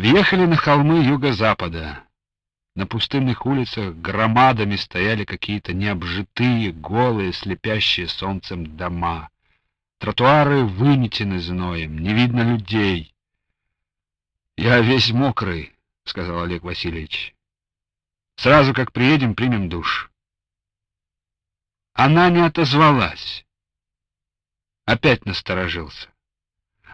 Въехали на холмы юго-запада. На пустынных улицах громадами стояли какие-то необжитые, голые, слепящие солнцем дома. Тротуары выметены зноем, не видно людей. «Я весь мокрый», — сказал Олег Васильевич. «Сразу как приедем, примем душ». Она не отозвалась. Опять насторожился.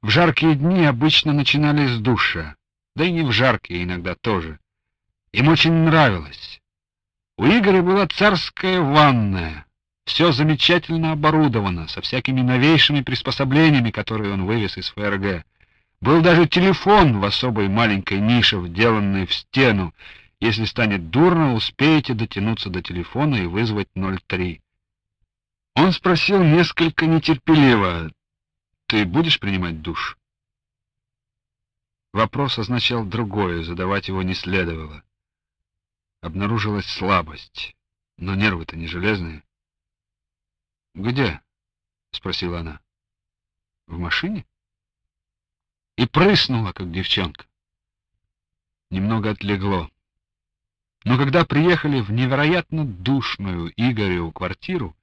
В жаркие дни обычно начинали с душа, да и не в жаркие иногда тоже. Им очень нравилось. У Игоря была царская ванная, все замечательно оборудовано, со всякими новейшими приспособлениями, которые он вывез из ФРГ. Был даже телефон в особой маленькой нише, вделанной в стену. Если станет дурно, успеете дотянуться до телефона и вызвать 03. Он спросил несколько нетерпеливо, «Ты будешь принимать душ?» Вопрос означал другое, задавать его не следовало. Обнаружилась слабость, но нервы-то не железные. «Где?» — спросила она. «В машине?» И прыснула, как девчонка. Немного отлегло. Но когда приехали в невероятно душную Игореву квартиру,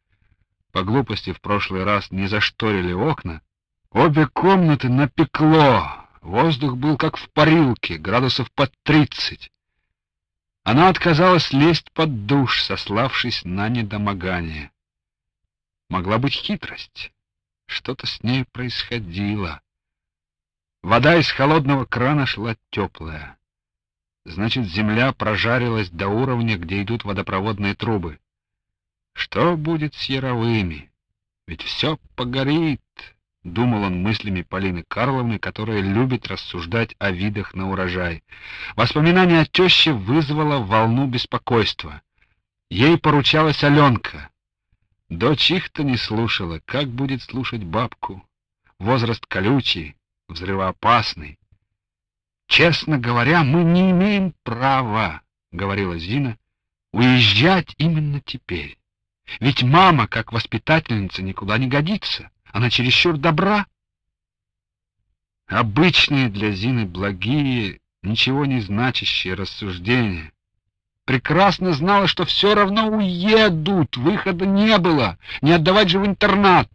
по глупости в прошлый раз не зашторили окна, обе комнаты напекло, воздух был как в парилке, градусов под тридцать. Она отказалась лезть под душ, сославшись на недомогание. Могла быть хитрость. Что-то с ней происходило. Вода из холодного крана шла теплая. Значит, земля прожарилась до уровня, где идут водопроводные трубы. Что будет с яровыми? Ведь все погорит, — думал он мыслями Полины Карловны, которая любит рассуждать о видах на урожай. Воспоминание о теще вызвало волну беспокойства. Ей поручалась Аленка. Дочь их-то не слушала, как будет слушать бабку. Возраст колючий, взрывоопасный. «Честно говоря, мы не имеем права, — говорила Зина, — уезжать именно теперь. Ведь мама, как воспитательница, никуда не годится. Она чересчур добра. Обычные для Зины благие, ничего не значащие рассуждения. Прекрасно знала, что все равно уедут, выхода не было, не отдавать же в интернат.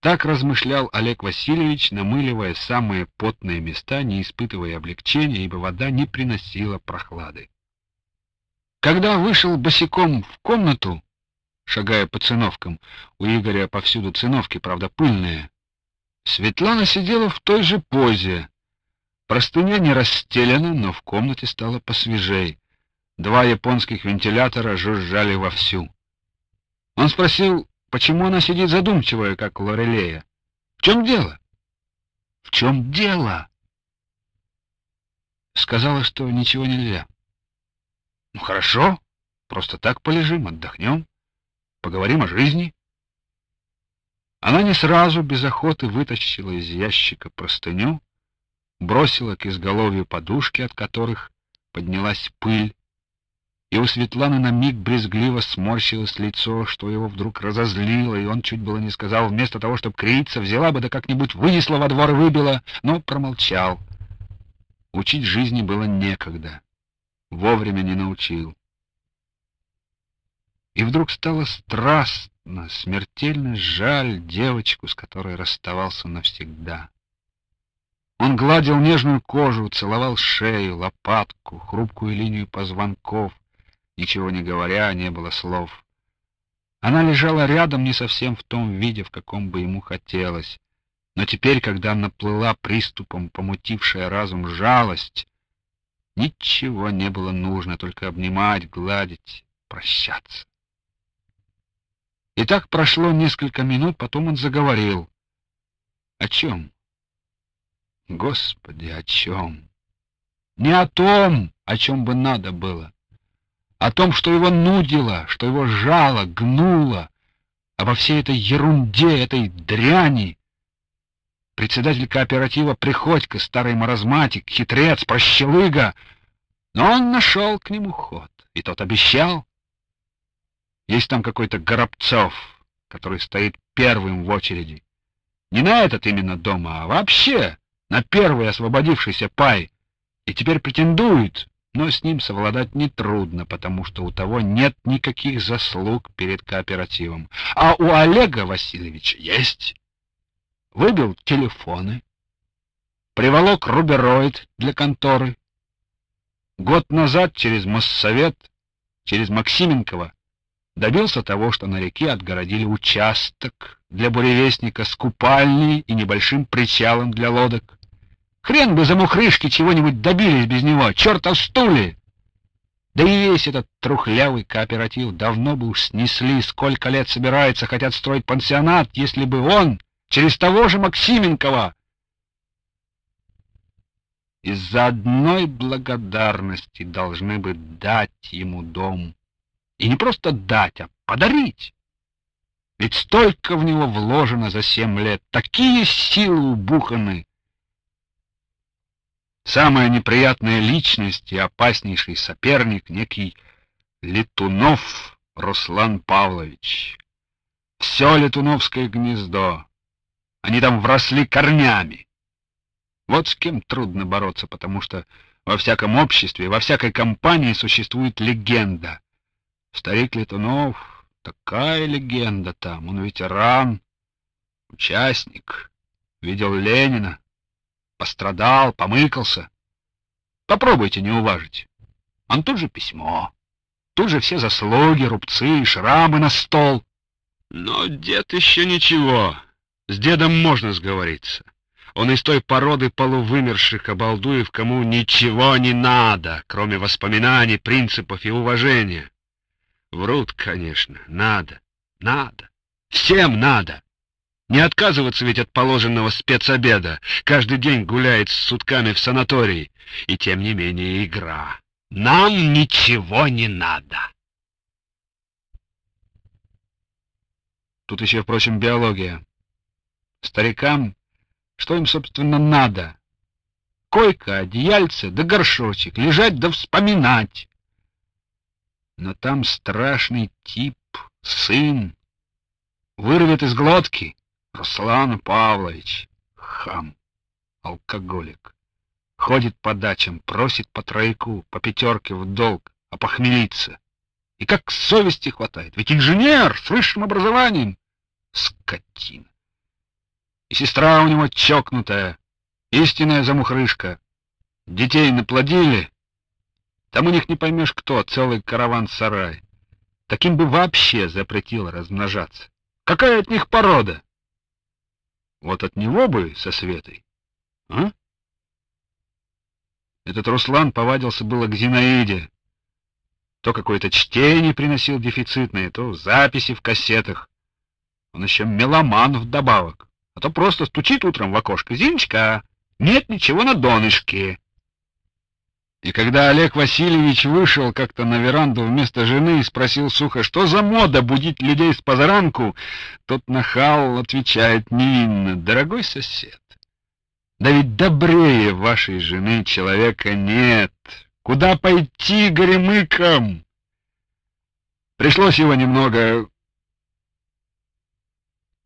Так размышлял Олег Васильевич, намыливая самые потные места, не испытывая облегчения, ибо вода не приносила прохлады. Когда вышел босиком в комнату, шагая по циновкам. У Игоря повсюду циновки, правда, пыльные. Светлана сидела в той же позе. Простыня не расстелена, но в комнате стало посвежей. Два японских вентилятора жужжали вовсю. Он спросил, почему она сидит задумчивая, как Лорелея. В чем дело? В чем дело? Сказала, что ничего нельзя. Ну хорошо, просто так полежим, отдохнем. Поговорим о жизни. Она не сразу, без охоты, вытащила из ящика простыню, бросила к изголовью подушки, от которых поднялась пыль, и у Светланы на миг брезгливо сморщилось лицо, что его вдруг разозлило, и он чуть было не сказал, вместо того, чтобы криться, взяла бы да как-нибудь вынесла во двор и выбила, но промолчал. Учить жизни было некогда. Вовремя не научил. И вдруг стало страстно, смертельно жаль девочку, с которой расставался навсегда. Он гладил нежную кожу, целовал шею, лопатку, хрупкую линию позвонков. Ничего не говоря, не было слов. Она лежала рядом не совсем в том виде, в каком бы ему хотелось. Но теперь, когда наплыла приступом помутившая разум жалость, ничего не было нужно, только обнимать, гладить, прощаться. И так прошло несколько минут, потом он заговорил. О чем? Господи, о чем? Не о том, о чем бы надо было. О том, что его нудило, что его жало, гнуло. Обо всей этой ерунде, этой дряни. Председатель кооператива Приходько, старый маразматик, хитрец, прощелыга. Но он нашел к нему ход, и тот обещал. Есть там какой-то Горобцов, который стоит первым в очереди. Не на этот именно дом, а вообще на первый освободившийся пай. и теперь претендует, но с ним совладать нетрудно, потому что у того нет никаких заслуг перед кооперативом. А у Олега Васильевича есть. Выбил телефоны, приволок рубероид для конторы. Год назад через Моссовет, через Максименкова, добился того, что на реке отгородили участок для буревестника с купальней и небольшим причалом для лодок. Хрен бы за мухрышки чего-нибудь добились без него, черт о стуле! Да и весь этот трухлявый кооператив давно бы уж снесли, сколько лет собирается, хотят строить пансионат, если бы он через того же Максименкова из-за одной благодарности должны бы дать ему дом. И не просто дать, а подарить. Ведь столько в него вложено за семь лет, такие силы убуханы, Самая неприятная личность и опаснейший соперник — некий Летунов Руслан Павлович. Все Летуновское гнездо. Они там вросли корнями. Вот с кем трудно бороться, потому что во всяком обществе, во всякой компании существует легенда. Старик Летунов — такая легенда там, он ветеран, участник, видел Ленина, пострадал, помыкался. Попробуйте не уважить. Он тут же письмо. Тут же все заслуги, рубцы и шрамы на стол. Но дед еще ничего. С дедом можно сговориться. Он из той породы полувымерших обалдуев, кому ничего не надо, кроме воспоминаний, принципов и уважения. Врут, конечно, надо, надо, всем надо. Не отказываться ведь от положенного спецобеда. Каждый день гуляет с сутками в санатории. И тем не менее игра. Нам ничего не надо. Тут еще, впрочем, биология. Старикам, что им, собственно, надо? Койка, одеяльце да горшочек, лежать да вспоминать. Но там страшный тип, сын, вырвет из глотки, Руслан Павлович, хам, алкоголик. Ходит по дачам, просит по тройку, по пятерке в долг, а похмелиться. И как совести хватает, ведь инженер с высшим образованием. Скотина. И сестра у него чокнутая, истинная замухрышка. Детей наплодили, там у них не поймешь кто, целый караван-сарай. Таким бы вообще запретил размножаться. Какая от них порода? Вот от него бы со Светой, а? Этот Руслан повадился было к Зинаиде. То какое-то чтение приносил дефицитное, то записи в кассетах. Он еще меломан вдобавок. А то просто стучит утром в окошко. «Зиночка, нет ничего на донышке». И когда Олег Васильевич вышел как-то на веранду вместо жены и спросил сухо, что за мода будить людей с позаранку, тот нахал отвечает невинно, «Дорогой сосед, да ведь добрее вашей жены человека нет. Куда пойти горемыкам?» Пришлось его немного...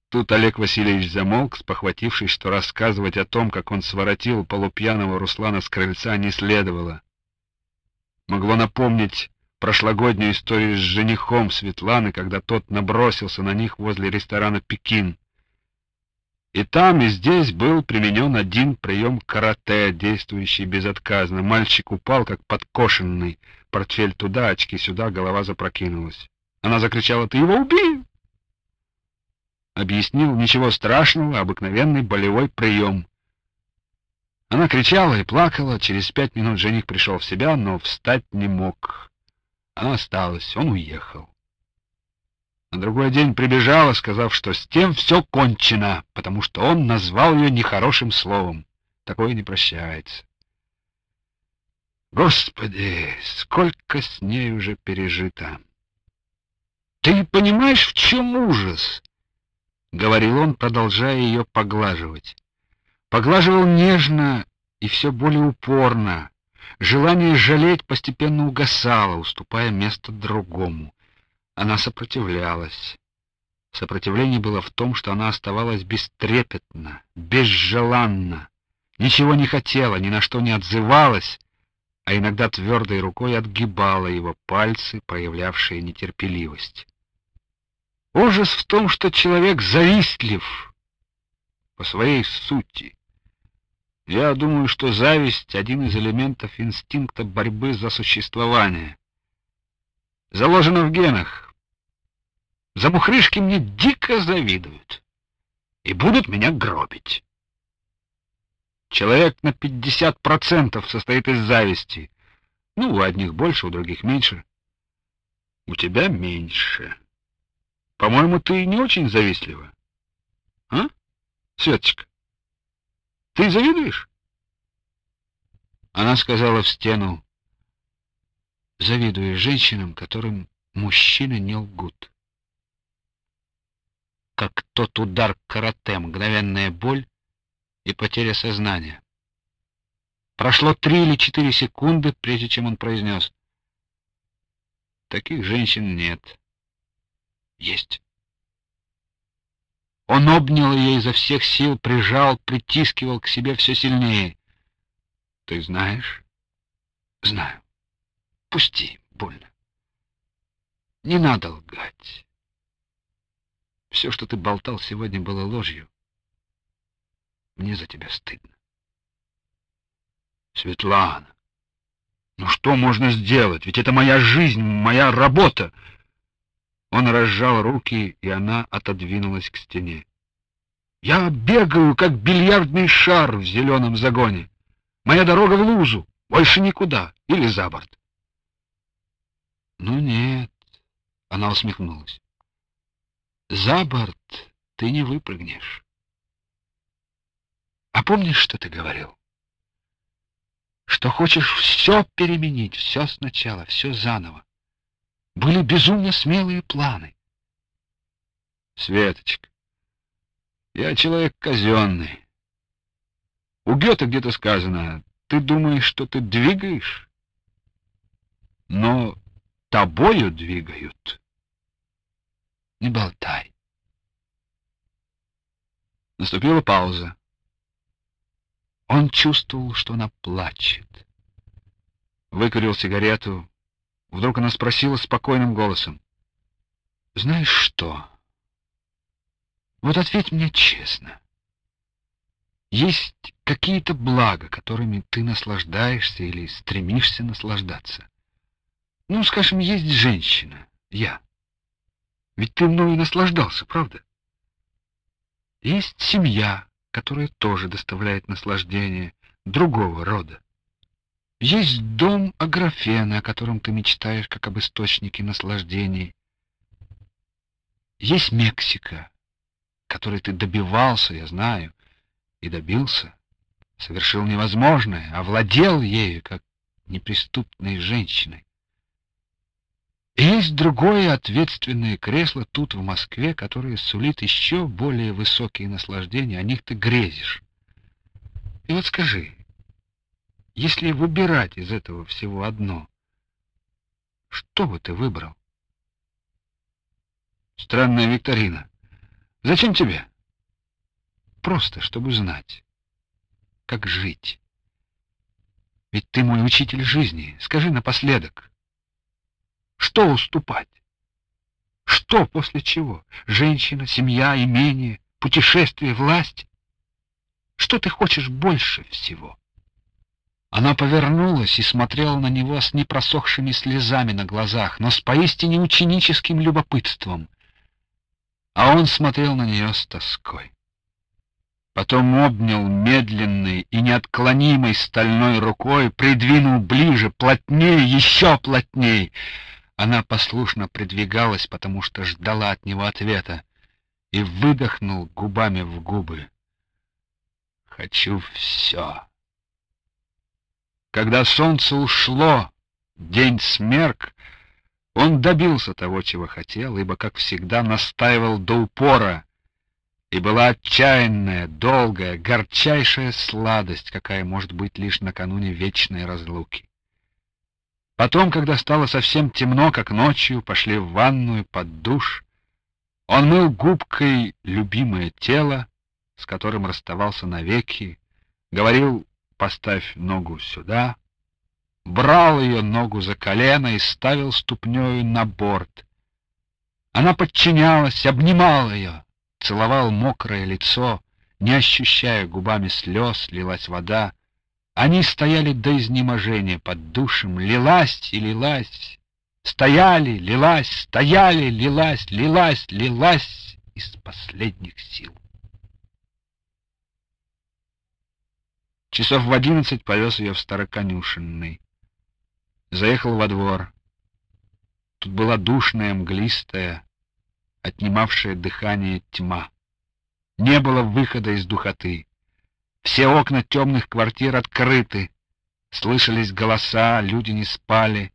Тут Олег Васильевич замолк, спохватившись, что рассказывать о том, как он своротил полупьяного Руслана с крыльца, не следовало могло напомнить прошлогоднюю историю с женихом Светланы, когда тот набросился на них возле ресторана «Пекин». И там, и здесь был применен один прием карате, действующий безотказно. Мальчик упал, как подкошенный, портфель туда, очки сюда, голова запрокинулась. Она закричала, «Ты его убил!» Объяснил, ничего страшного, обыкновенный болевой прием. Она кричала и плакала. Через пять минут жених пришел в себя, но встать не мог. Она осталась, он уехал. На другой день прибежала, сказав, что с тем все кончено, потому что он назвал ее нехорошим словом. Такое не прощается. Господи, сколько с ней уже пережито! Ты понимаешь, в чем ужас? — говорил он, продолжая ее поглаживать. Поглаживал нежно и все более упорно. Желание жалеть постепенно угасало, уступая место другому. Она сопротивлялась. Сопротивление было в том, что она оставалась бестрепетна, безжеланна, ничего не хотела, ни на что не отзывалась, а иногда твердой рукой отгибала его пальцы, проявлявшие нетерпеливость. Ужас в том, что человек завистлив по своей сути. Я думаю, что зависть — один из элементов инстинкта борьбы за существование. Заложено в генах. Замухрышки мне дико завидуют и будут меня гробить. Человек на 50% состоит из зависти. Ну, у одних больше, у других меньше. У тебя меньше. По-моему, ты не очень завистлива. А, Светочка? Ты завидуешь? Она сказала в стену, завидую женщинам, которым мужчины не лгут. Как тот удар карате, мгновенная боль и потеря сознания. Прошло три или четыре секунды, прежде чем он произнес. Таких женщин нет. Есть. Он обнял ее изо всех сил, прижал, притискивал к себе все сильнее. Ты знаешь? Знаю. Пусти, больно. Не надо лгать. Все, что ты болтал сегодня, было ложью. Мне за тебя стыдно. Светлана, ну что можно сделать? Ведь это моя жизнь, моя работа. Он разжал руки, и она отодвинулась к стене. Я бегаю, как бильярдный шар в зеленом загоне. Моя дорога в лужу, больше никуда, или за борт. Ну нет, она усмехнулась. За борт ты не выпрыгнешь. А помнишь, что ты говорил? Что хочешь все переменить, все сначала, все заново. Были безумно смелые планы. Светочка, я человек казенный. У Гёте где-то сказано, ты думаешь, что ты двигаешь, но тобою двигают. Не болтай. Наступила пауза. Он чувствовал, что она плачет. Выкурил сигарету, Вдруг она спросила спокойным голосом. «Знаешь что? Вот ответь мне честно. Есть какие-то блага, которыми ты наслаждаешься или стремишься наслаждаться? Ну, скажем, есть женщина, я. Ведь ты мною наслаждался, правда? Есть семья, которая тоже доставляет наслаждение другого рода. Есть дом Аграфена, о котором ты мечтаешь, как об источнике наслаждений. Есть Мексика, которой ты добивался, я знаю, и добился, совершил невозможное, овладел ею, как неприступной женщиной. И есть другое ответственное кресло тут, в Москве, которое сулит еще более высокие наслаждения, о них ты грезишь. И вот скажи, если выбирать из этого всего одно, что бы ты выбрал? Странная викторина. Зачем тебе? Просто, чтобы знать, как жить. Ведь ты мой учитель жизни. Скажи напоследок, что уступать? Что после чего? Женщина, семья, имение, путешествие, власть? Что ты хочешь больше всего? Она повернулась и смотрела на него с непросохшими слезами на глазах, но с поистине ученическим любопытством. А он смотрел на нее с тоской. Потом обнял медленной и неотклонимой стальной рукой, придвинул ближе, плотнее, еще плотней. Она послушно придвигалась, потому что ждала от него ответа, и выдохнул губами в губы. «Хочу все». Когда солнце ушло, день смерк, он добился того, чего хотел, ибо, как всегда, настаивал до упора, и была отчаянная, долгая, горчайшая сладость, какая может быть лишь накануне вечной разлуки. Потом, когда стало совсем темно, как ночью, пошли в ванную под душ. Он мыл губкой любимое тело, с которым расставался навеки, говорил поставь ногу сюда, брал ее ногу за колено и ставил ступнею на борт. Она подчинялась, обнимал ее, целовал мокрое лицо, не ощущая губами слез, лилась вода. Они стояли до изнеможения под душем, лилась и лилась, стояли, лилась, стояли, лилась, лилась, лилась из последних сил. Часов в одиннадцать повез ее в Староконюшенный. Заехал во двор. Тут была душная, мглистая, отнимавшая дыхание тьма. Не было выхода из духоты. Все окна темных квартир открыты. Слышались голоса, люди не спали.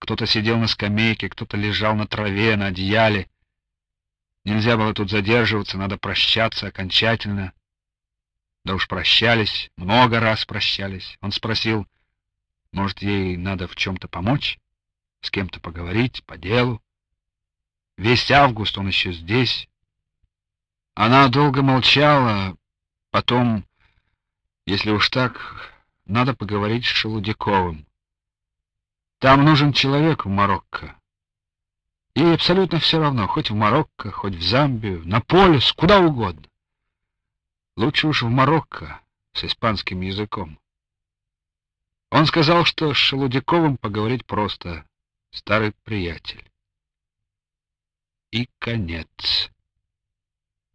Кто-то сидел на скамейке, кто-то лежал на траве, на одеяле. Нельзя было тут задерживаться, надо прощаться окончательно. Да уж прощались, много раз прощались. Он спросил, может, ей надо в чем-то помочь, с кем-то поговорить, по делу. Весь август он еще здесь. Она долго молчала, потом, если уж так, надо поговорить с Шелудяковым. Там нужен человек в Марокко. Ей абсолютно все равно, хоть в Марокко, хоть в Замбию, на полюс, куда угодно. Лучше уж в Марокко с испанским языком. Он сказал, что с Шелудяковым поговорить просто, старый приятель. И конец.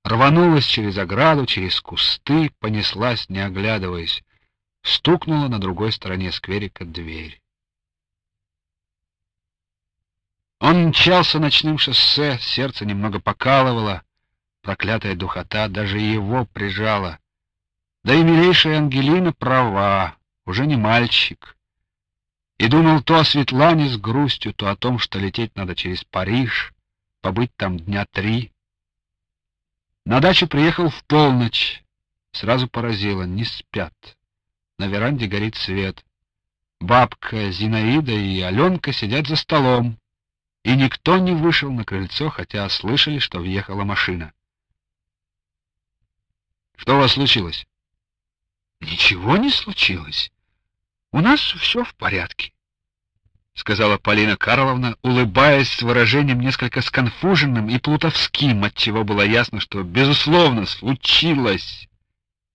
Рванулась через ограду, через кусты, понеслась, не оглядываясь. Стукнула на другой стороне скверика дверь. Он мчался ночным шоссе, сердце немного покалывало, проклятая духота даже его прижала. Да и милейшая Ангелина права, уже не мальчик. И думал то о Светлане с грустью, то о том, что лететь надо через Париж, побыть там дня три. На дачу приехал в полночь. Сразу поразило, не спят. На веранде горит свет. Бабка, Зинаида и Аленка сидят за столом, и никто не вышел на крыльцо, хотя слышали, что въехала машина. Что у вас случилось? Ничего не случилось. У нас все в порядке, сказала Полина Карловна, улыбаясь с выражением несколько сконфуженным и плутовским, от чего было ясно, что безусловно случилось,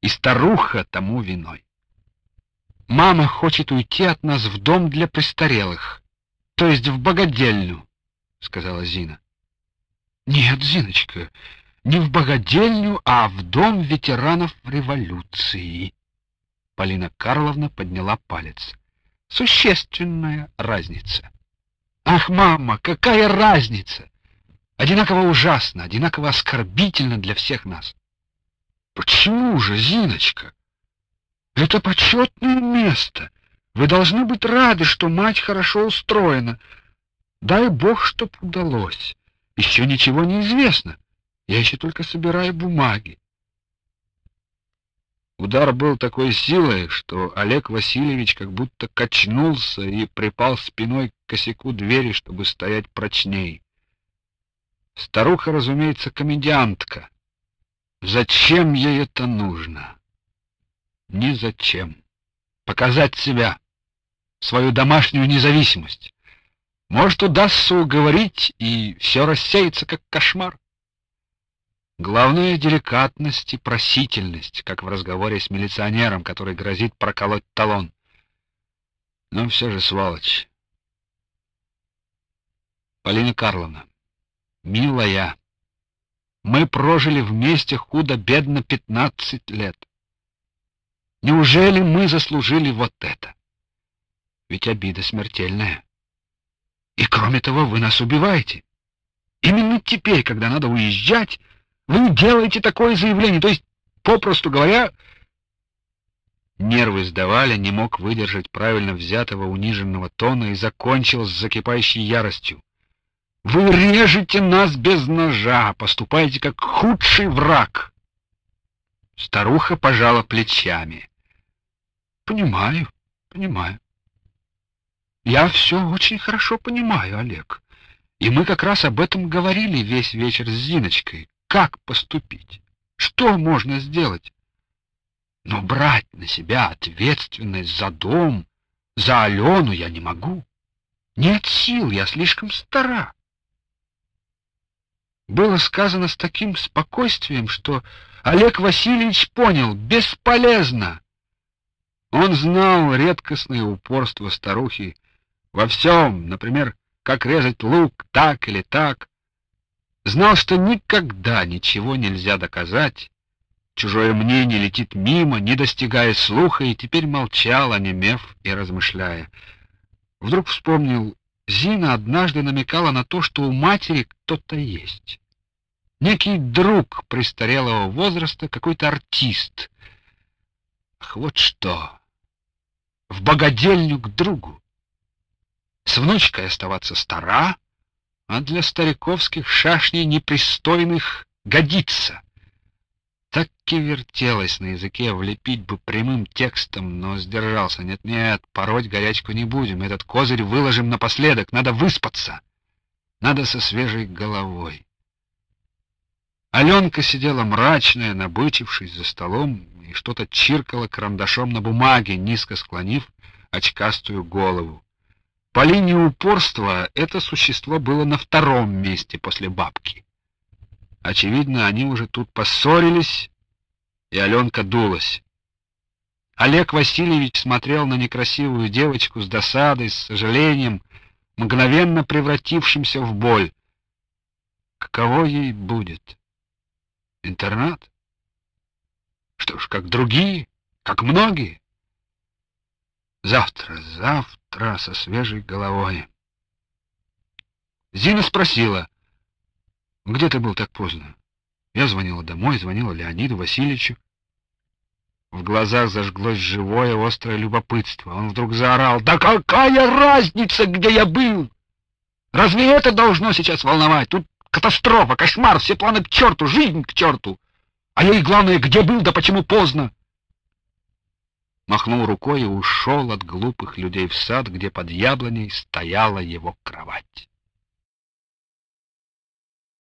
и старуха тому виной. Мама хочет уйти от нас в дом для престарелых, то есть в богадельню, сказала Зина. Нет, Зиночка, не в богадельню, а в дом ветеранов революции. Полина Карловна подняла палец. Существенная разница. Ах, мама, какая разница? Одинаково ужасно, одинаково оскорбительно для всех нас. Почему же, Зиночка? Это почетное место. Вы должны быть рады, что мать хорошо устроена. Дай бог, чтоб удалось. Еще ничего не известно. Я еще только собираю бумаги. Удар был такой силой, что Олег Васильевич как будто качнулся и припал спиной к косяку двери, чтобы стоять прочней. Старуха, разумеется, комедиантка. Зачем ей это нужно? Ни зачем. Показать себя, свою домашнюю независимость. Может, удастся уговорить, и все рассеется, как кошмар. Главное — деликатность и просительность, как в разговоре с милиционером, который грозит проколоть талон. Но все же сволочь. Полина Карловна, милая, мы прожили вместе худо-бедно пятнадцать лет. Неужели мы заслужили вот это? Ведь обида смертельная. И кроме того, вы нас убиваете. Именно теперь, когда надо уезжать, вы делаете такое заявление, то есть, попросту говоря, нервы сдавали, не мог выдержать правильно взятого униженного тона и закончил с закипающей яростью. Вы режете нас без ножа, поступаете как худший враг. Старуха пожала плечами. Понимаю, понимаю. Я все очень хорошо понимаю, Олег. И мы как раз об этом говорили весь вечер с Зиночкой. Как поступить? Что можно сделать? Но брать на себя ответственность за дом, За Алену я не могу. Нет сил, я слишком стара. Было сказано с таким спокойствием, что Олег Васильевич понял — бесполезно. Он знал редкостное упорство старухи во всем, например, как резать лук так или так. Знал, что никогда ничего нельзя доказать, чужое мнение летит мимо, не достигая слуха, и теперь молчал, онемев и размышляя. Вдруг вспомнил, Зина однажды намекала на то, что у матери кто-то есть. Некий друг престарелого возраста, какой-то артист. Ах, вот что! В богадельню к другу. С внучкой оставаться стара, а для стариковских шашней непристойных годится. Так и вертелось на языке влепить бы прямым текстом, но сдержался. Нет-нет, пороть горячку не будем, этот козырь выложим напоследок, надо выспаться. Надо со свежей головой. Аленка сидела мрачная, набычившись за столом, и что-то чиркала карандашом на бумаге, низко склонив очкастую голову. По линии упорства это существо было на втором месте после бабки. Очевидно, они уже тут поссорились, и Аленка дулась. Олег Васильевич смотрел на некрасивую девочку с досадой, с сожалением, мгновенно превратившимся в боль. Каково ей будет? Интернат? Что ж, как другие, как многие. Завтра, завтра со свежей головой. Зина спросила, где ты был так поздно? Я звонила домой, звонила Леониду Васильевичу. В глазах зажглось живое острое любопытство. Он вдруг заорал, да какая разница, где я был? Разве это должно сейчас волновать? Тут катастрофа, кошмар, все планы к черту, жизнь к черту. А я и главное, где был, да почему поздно? Махнул рукой и ушел от глупых людей в сад, где под яблоней стояла его кровать.